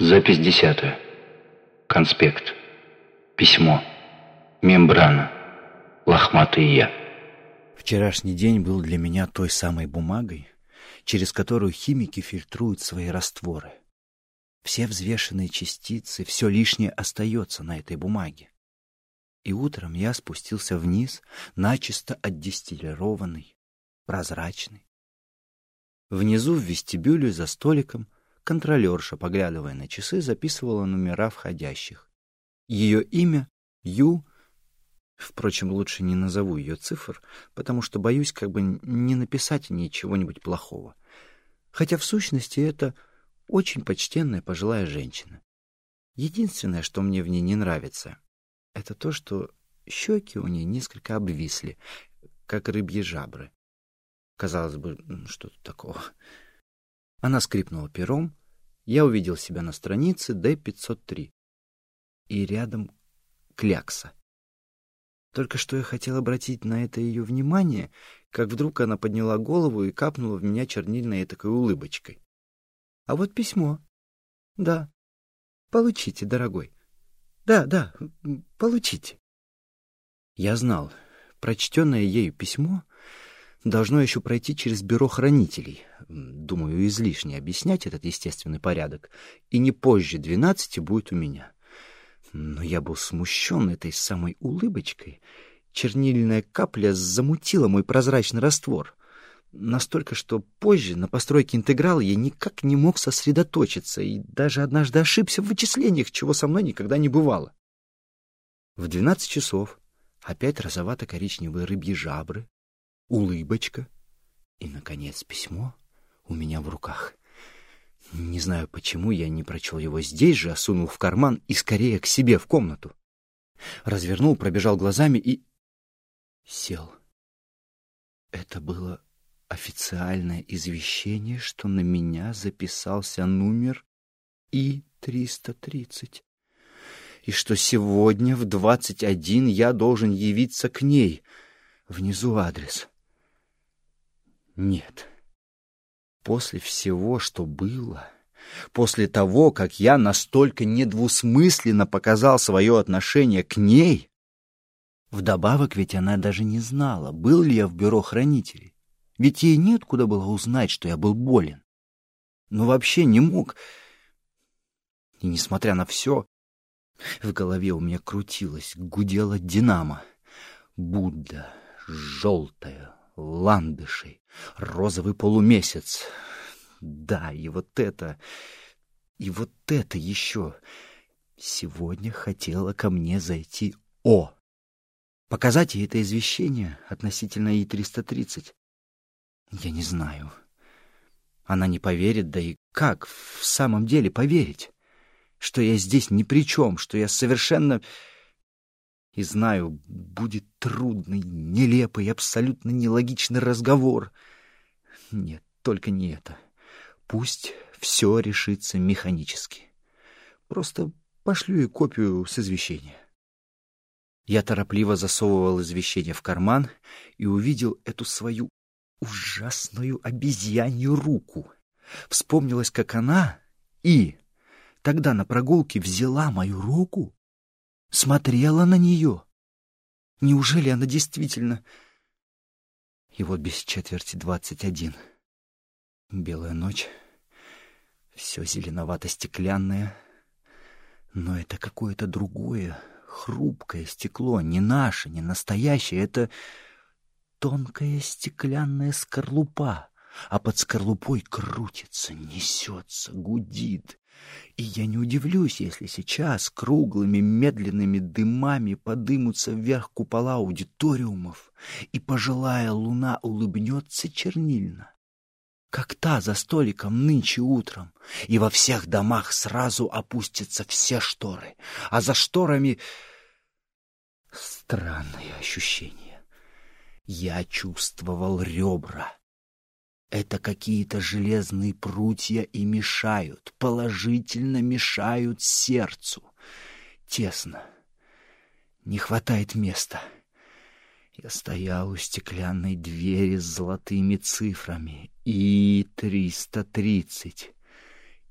Запись десятая. Конспект. Письмо. Мембрана. Лохматый я. Вчерашний день был для меня той самой бумагой, через которую химики фильтруют свои растворы. Все взвешенные частицы, все лишнее остается на этой бумаге. И утром я спустился вниз, начисто отдистиллированный, прозрачный. Внизу в вестибюле за столиком Контролерша, поглядывая на часы, записывала номера входящих. Ее имя — Ю. Впрочем, лучше не назову ее цифр, потому что боюсь как бы не написать о ней чего-нибудь плохого. Хотя в сущности это очень почтенная пожилая женщина. Единственное, что мне в ней не нравится, это то, что щеки у нее несколько обвисли, как рыбьи жабры. Казалось бы, что тут такого? Она скрипнула пером, я увидел себя на странице D503. И рядом клякса. Только что я хотел обратить на это ее внимание, как вдруг она подняла голову и капнула в меня чернильной такой улыбочкой. А вот письмо. Да. Получите, дорогой. Да, да, получите. Я знал, прочтенное ею письмо должно еще пройти через бюро хранителей. Думаю, излишне объяснять этот естественный порядок. И не позже двенадцати будет у меня. Но я был смущен этой самой улыбочкой. Чернильная капля замутила мой прозрачный раствор. Настолько, что позже на постройке интеграла я никак не мог сосредоточиться и даже однажды ошибся в вычислениях, чего со мной никогда не бывало. В двенадцать часов опять розовато-коричневые рыбьи жабры, улыбочка и, наконец, письмо у меня в руках. Не знаю, почему я не прочел его здесь же, а сунул в карман и скорее к себе в комнату. Развернул, пробежал глазами и... сел. Это было официальное извещение, что на меня записался номер И-330, и что сегодня в двадцать один я должен явиться к ней. Внизу адрес — нет. После всего, что было, после того, как я настолько недвусмысленно показал свое отношение к ней, вдобавок ведь она даже не знала, был ли я в бюро хранителей. Ведь ей неоткуда было узнать, что я был болен. Но вообще не мог. И несмотря на все, в голове у меня крутилось, гудела динамо. Будда, желтая, ландышей, розовый полумесяц. Да, и вот это, и вот это еще. Сегодня хотела ко мне зайти О. Показать ей это извещение относительно И-330. Я не знаю. Она не поверит, да и как в самом деле поверить? Что я здесь ни при чем, что я совершенно... И знаю, будет трудный, нелепый, абсолютно нелогичный разговор. Нет, только не это. Пусть все решится механически. Просто пошлю ей копию с извещения. Я торопливо засовывал извещение в карман и увидел эту свою ужасную обезьянью руку. Вспомнилось, как она и тогда на прогулке взяла мою руку смотрела на нее. Неужели она действительно... И вот без четверти двадцать один. Белая ночь, все зеленовато-стеклянное, но это какое-то другое, хрупкое стекло, не наше, не настоящее, это тонкая стеклянная скорлупа, а под скорлупой крутится, несется, гудит, и я не удивлюсь, если сейчас круглыми медленными дымами подымутся вверх купола аудиториумов, и пожилая луна улыбнется чернильно, как та за столиком нынче утром, и во всех домах сразу опустятся все шторы, а за шторами странное ощущение. Я чувствовал ребра, это какие-то железные прутья и мешают, положительно мешают сердцу. Тесно. Не хватает места. Я стоял у стеклянной двери с золотыми цифрами. И триста тридцать.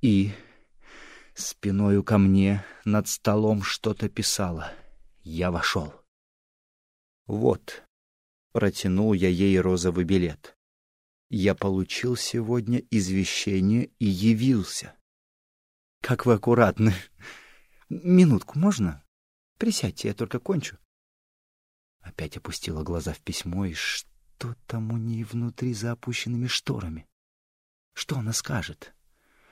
И Спиною ко мне над столом что-то писала. Я вошел. Вот, протянул я ей розовый билет. Я получил сегодня извещение и явился. Как вы аккуратны. Минутку можно? Присядьте, я только кончу. Опять опустила глаза в письмо, и что там у ней внутри за опущенными шторами? Что она скажет?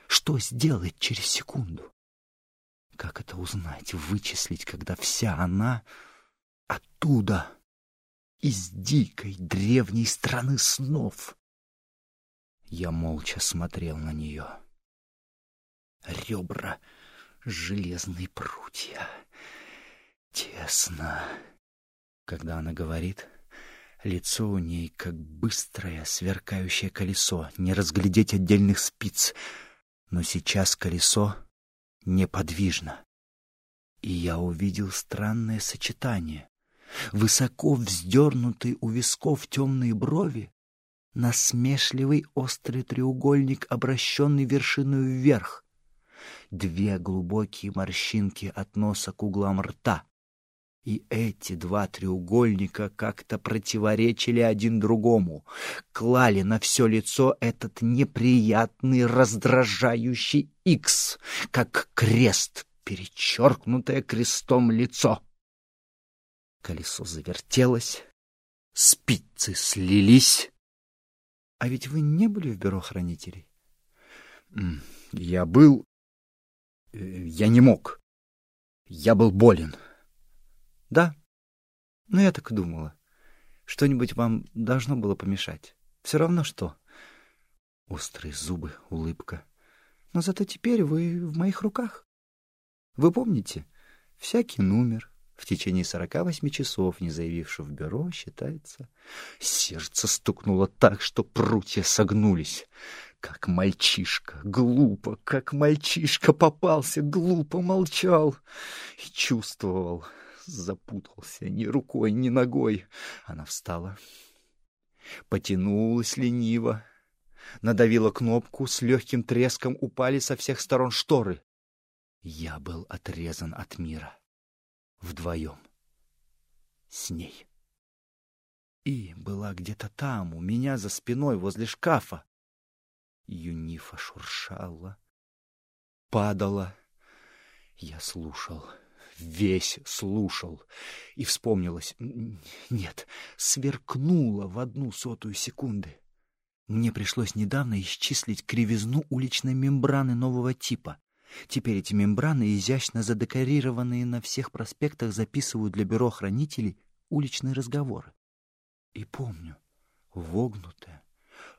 Что сделает через секунду? Как это узнать, вычислить, когда вся она оттуда, из дикой древней страны снов? Я молча смотрел на нее. Ребра, железные прутья. Тесно. Когда она говорит, лицо у ней как быстрое, сверкающее колесо, не разглядеть отдельных спиц. Но сейчас колесо неподвижно. И я увидел странное сочетание. Высоко вздернутые у висков темные брови, насмешливый острый треугольник, обращенный вершиной вверх, две глубокие морщинки от носа к углам рта, и эти два треугольника как-то противоречили один другому, клали на все лицо этот неприятный раздражающий икс, как крест, перечеркнутое крестом лицо. Колесо завертелось, спицы слились. А ведь вы не были в бюро хранителей? Я был... Э, я не мог. Я был болен. Да? Ну, я так и думала. Что-нибудь вам должно было помешать. Все равно что. Острые зубы, улыбка. Но зато теперь вы в моих руках. Вы помните, всякий номер в течение сорока восьми часов, не заявивший в бюро, считается... Сердце стукнуло так, что прутья согнулись. Как мальчишка, глупо, как мальчишка попался, глупо молчал и чувствовал запутался ни рукой, ни ногой. Она встала, потянулась лениво, надавила кнопку, с легким треском упали со всех сторон шторы. Я был отрезан от мира. Вдвоем. С ней. И была где-то там, у меня за спиной, возле шкафа. Юнифа шуршала, падала. Я слушал весь слушал. И вспомнилось, нет, сверкнуло в одну сотую секунды. Мне пришлось недавно исчислить кривизну уличной мембраны нового типа. Теперь эти мембраны, изящно задекорированные на всех проспектах, записывают для бюро хранителей уличные разговоры. И помню, вогнутая,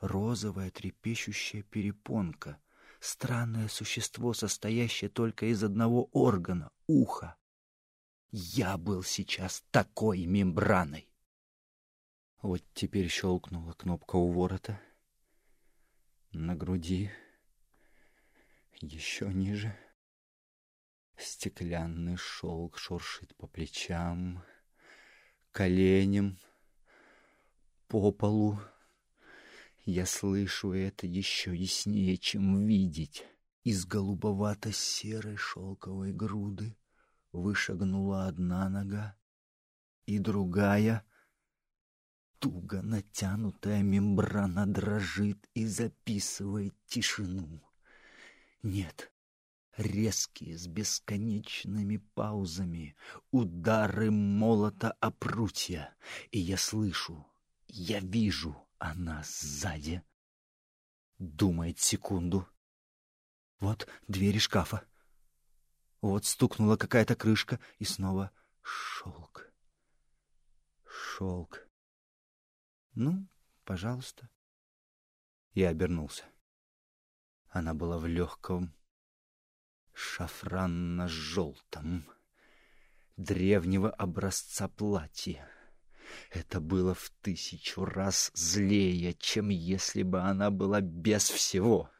розовая трепещущая перепонка, странное существо, состоящее только из одного органа — уха. Я был сейчас такой мембраной. Вот теперь щелкнула кнопка у ворота. На груди. Еще ниже. Стеклянный шелк шуршит по плечам, коленям, по полу. Я слышу это еще яснее, чем видеть. Из голубовато-серой шелковой груды вышагнула одна нога, и другая, туго натянутая мембрана дрожит и записывает тишину. Нет, резкие с бесконечными паузами, удары молота о прутья, и я слышу, я вижу, она сзади. Думает секунду. Вот двери шкафа. Вот стукнула какая-то крышка, и снова шелк. Шелк. Ну, пожалуйста. Я обернулся. Она была в легком шафранно-желтом древнего образца платья. Это было в тысячу раз злее, чем если бы она была без всего.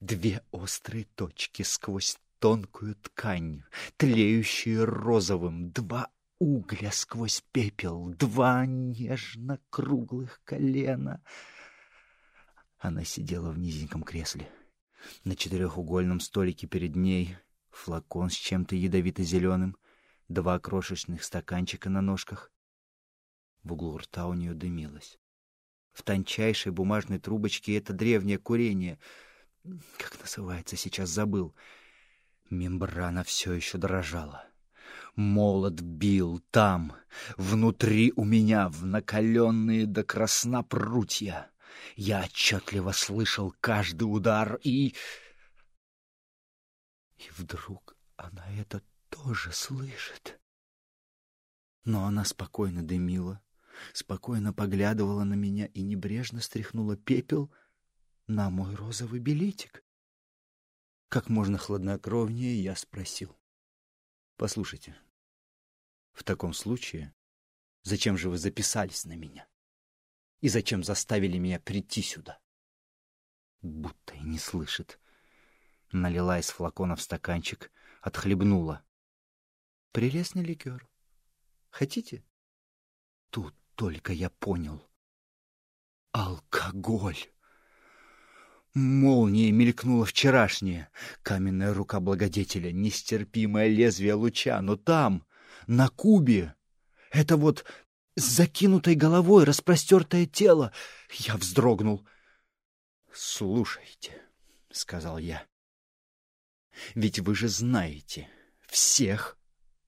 Две острые точки сквозь тонкую ткань, тлеющую розовым, два угля сквозь пепел, два нежно-круглых колена. Она сидела в низеньком кресле, На четырехугольном столике перед ней флакон с чем-то ядовито-зеленым, два крошечных стаканчика на ножках. В углу рта у нее дымилось. В тончайшей бумажной трубочке это древнее курение. Как называется, сейчас забыл. Мембрана все еще дрожала. Молот бил там, внутри у меня, в накаленные до красна прутья. Я отчетливо слышал каждый удар и... И вдруг она это тоже слышит. Но она спокойно дымила, спокойно поглядывала на меня и небрежно стряхнула пепел на мой розовый билетик. Как можно хладнокровнее я спросил. «Послушайте, в таком случае зачем же вы записались на меня? И зачем заставили меня прийти сюда?» Будто и не слышит. Налила из флакона в стаканчик, отхлебнула. «Прелестный ликер. Хотите?» Тут только я понял. Алкоголь. Молния мелькнула вчерашняя. Каменная рука благодетеля, нестерпимое лезвие луча. Но там, на кубе, это вот с закинутой головой распростертое тело. Я вздрогнул. «Слушайте», — сказал я, — «ведь вы же знаете всех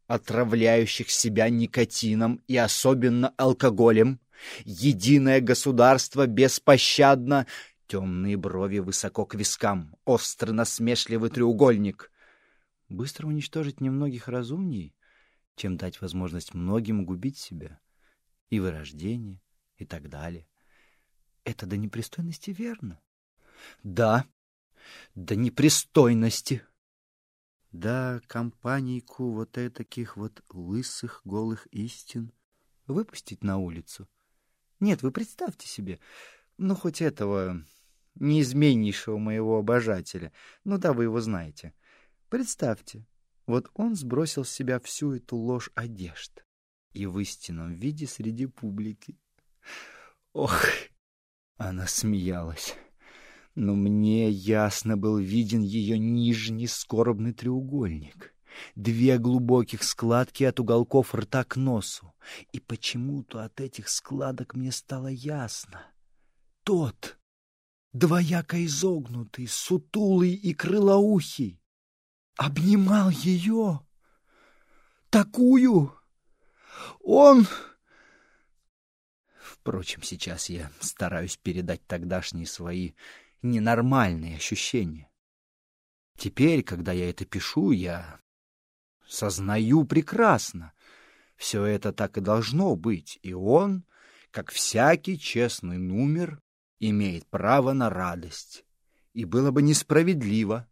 отравляющих себя никотином и особенно алкоголем. Единое государство беспощадно, темные брови высоко к вискам, острый насмешливый треугольник. Быстро уничтожить немногих разумней, чем дать возможность многим губить себя. И вырождение, и так далее. Это до непристойности верно? Да, до непристойности. Да, компанийку вот таких вот лысых голых истин выпустить на улицу. Нет, вы представьте себе, ну хоть этого неизменнейшего моего обожателя, ну да, вы его знаете. Представьте, вот он сбросил с себя всю эту ложь одежд и в истинном виде среди публики. Ох, она смеялась но мне ясно был виден ее нижний скорбный треугольник, две глубоких складки от уголков рта к носу, и почему-то от этих складок мне стало ясно. Тот, двояко изогнутый, сутулый и крылоухий, обнимал ее, такую. Он... Впрочем, сейчас я стараюсь передать тогдашние свои ненормальные ощущения. Теперь, когда я это пишу, я сознаю прекрасно. Все это так и должно быть, и он, как всякий честный номер, имеет право на радость. И было бы несправедливо.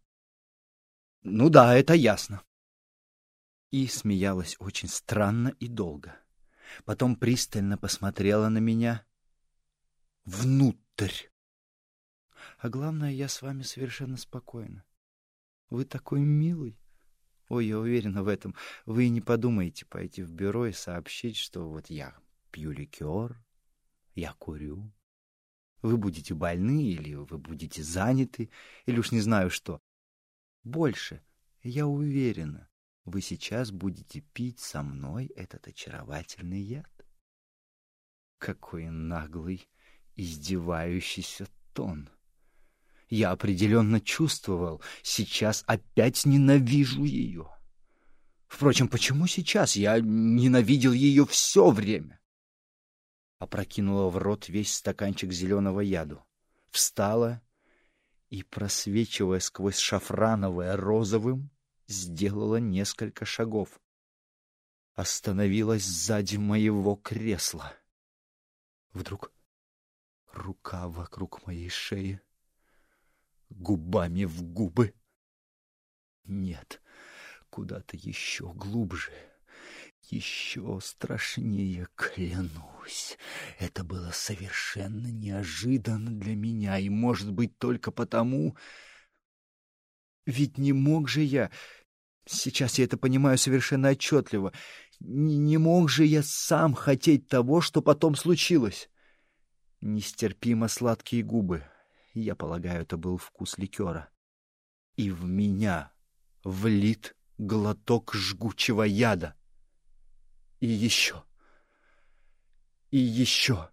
Ну да, это ясно. И смеялась очень странно и долго. Потом пристально посмотрела на меня внутрь. А главное, я с вами совершенно спокойна. Вы такой милый. Ой, я уверена в этом. Вы не подумаете пойти в бюро и сообщить, что вот я пью ликер, я курю. Вы будете больны или вы будете заняты, или уж не знаю что. Больше, я уверена, вы сейчас будете пить со мной этот очаровательный яд. Какой наглый, издевающийся тон. Я определенно чувствовал, сейчас опять ненавижу ее. Впрочем, почему сейчас? Я ненавидел ее все время. Опрокинула в рот весь стаканчик зеленого яду. Встала и, просвечивая сквозь шафрановое розовым, сделала несколько шагов. Остановилась сзади моего кресла. Вдруг рука вокруг моей шеи губами в губы. Нет, куда-то еще глубже, еще страшнее, клянусь. Это было совершенно неожиданно для меня, и, может быть, только потому... Ведь не мог же я... Сейчас я это понимаю совершенно отчетливо. Не, мог же я сам хотеть того, что потом случилось. Нестерпимо сладкие губы, я полагаю, это был вкус ликера. и в меня влит глоток жгучего яда. И еще, и еще.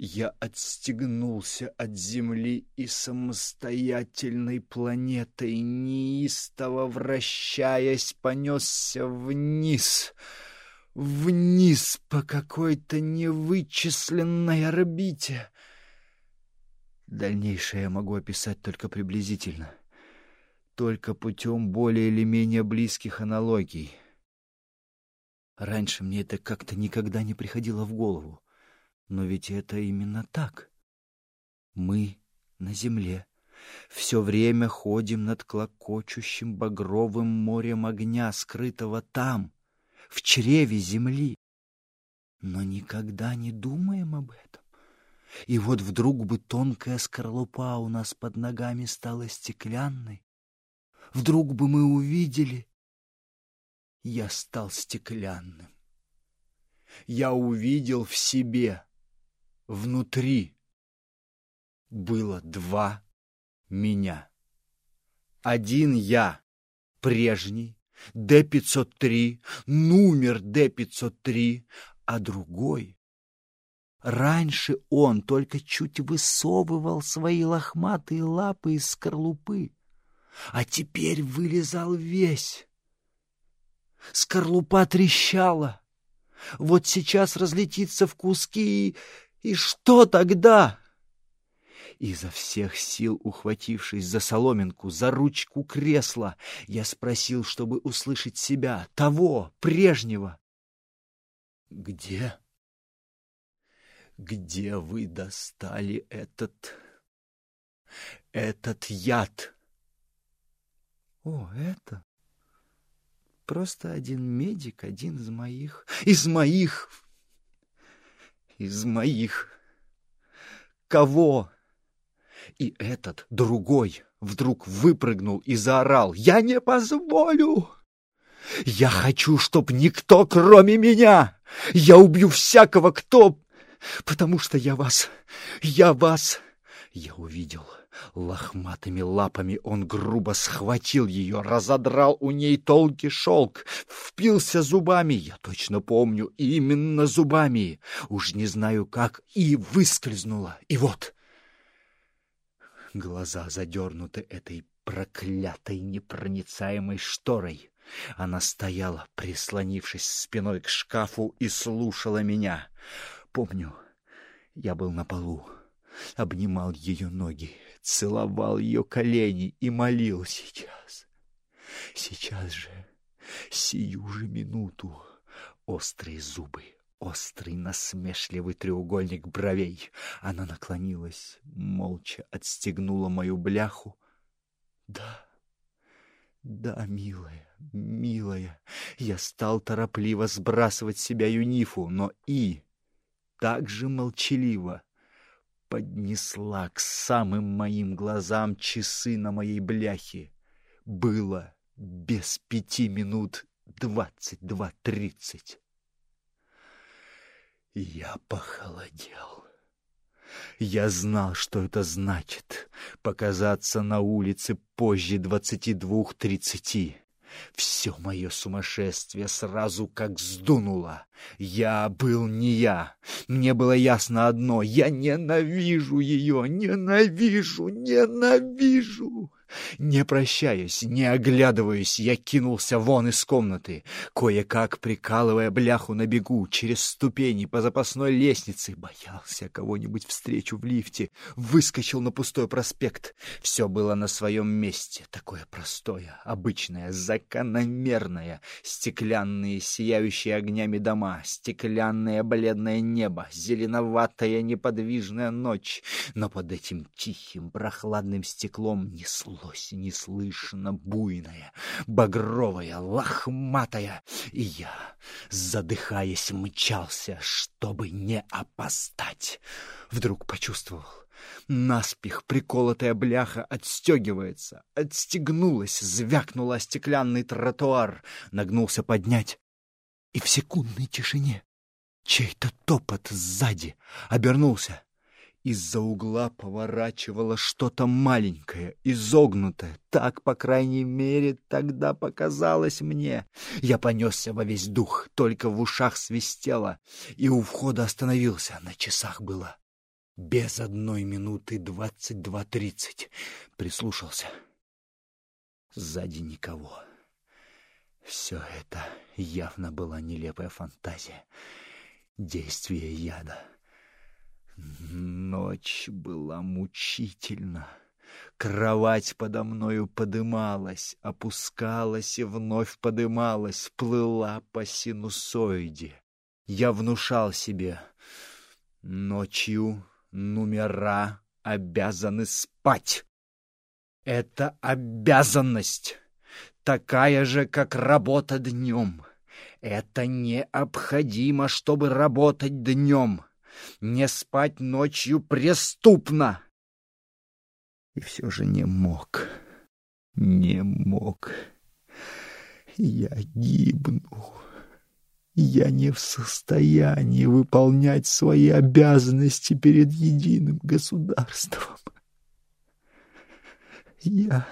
Я отстегнулся от земли и самостоятельной планетой, неистово вращаясь, понесся вниз, вниз по какой-то невычисленной орбите. Дальнейшее я могу описать только приблизительно, только путем более или менее близких аналогий. Раньше мне это как-то никогда не приходило в голову. Но ведь это именно так. Мы на земле все время ходим над клокочущим багровым морем огня, скрытого там, в чреве земли. Но никогда не думаем об этом. И вот вдруг бы тонкая скорлупа у нас под ногами стала стеклянной. Вдруг бы мы увидели... Я стал стеклянным. Я увидел в себе внутри было два меня. Один я, прежний, Д-503, номер Д-503, а другой... Раньше он только чуть высовывал свои лохматые лапы из скорлупы, а теперь вылезал весь. Скорлупа трещала. Вот сейчас разлетится в куски и и что тогда? Изо всех сил ухватившись за соломинку, за ручку кресла, я спросил, чтобы услышать себя, того, прежнего. «Где? Где вы достали этот... этот яд?» «О, это...» Просто один медик, один из моих... Из моих! Из моих. Кого? И этот другой вдруг выпрыгнул и заорал. «Я не позволю! Я хочу, чтоб никто, кроме меня! Я убью всякого, кто... Потому что я вас... Я вас... Я увидел Лохматыми лапами он грубо схватил ее, разодрал у ней тонкий шелк, впился зубами, я точно помню, именно зубами, уж не знаю как, и выскользнула. И вот... Глаза задернуты этой проклятой непроницаемой шторой. Она стояла, прислонившись спиной к шкафу, и слушала меня. Помню, я был на полу обнимал ее ноги, целовал ее колени и молил сейчас. Сейчас же, сию же минуту, острые зубы, острый насмешливый треугольник бровей. Она наклонилась, молча отстегнула мою бляху. Да, да, милая, милая, я стал торопливо сбрасывать с себя юнифу, но и так же молчаливо поднесла к самым моим глазам часы на моей бляхе. Было без пяти минут двадцать два тридцать. Я похолодел. Я знал, что это значит — показаться на улице позже двадцати двух тридцати. Все мое сумасшествие сразу как сдунуло. Я был не я. Мне было ясно одно — я ненавижу ее, ненавижу, ненавижу. Не прощаясь, не оглядываясь, я кинулся вон из комнаты, кое-как прикалывая бляху на бегу через ступени по запасной лестнице. Боялся кого-нибудь встречу в лифте, выскочил на пустой проспект. Все было на своем месте, такое простое, обычное, закономерное. Стеклянные, сияющие огнями дома, стеклянное бледное небо, зеленоватая неподвижная ночь. Но под этим тихим, прохладным стеклом несло неслось неслышно буйная, багровая, лохматая, и я, задыхаясь, мчался, чтобы не опостать. Вдруг почувствовал, Наспех приколотая бляха отстегивается, отстегнулась, звякнула стеклянный тротуар, нагнулся поднять. И в секундной тишине чей-то топот сзади обернулся Из-за угла поворачивало что-то маленькое, изогнутое. Так, по крайней мере, тогда показалось мне. Я понесся во весь дух, только в ушах свистело, и у входа остановился. На часах было без одной минуты двадцать два тридцать. Прислушался. Сзади никого. Все это явно была нелепая фантазия. Действие яда. Ночь была мучительна. Кровать подо мною подымалась, опускалась и вновь подымалась, плыла по синусоиде. Я внушал себе, ночью номера обязаны спать. Это обязанность, такая же, как работа днем. Это необходимо, чтобы работать днем. Не спать ночью преступно. И все же не мог, не мог. Я гибну. Я не в состоянии выполнять свои обязанности перед единым государством. Я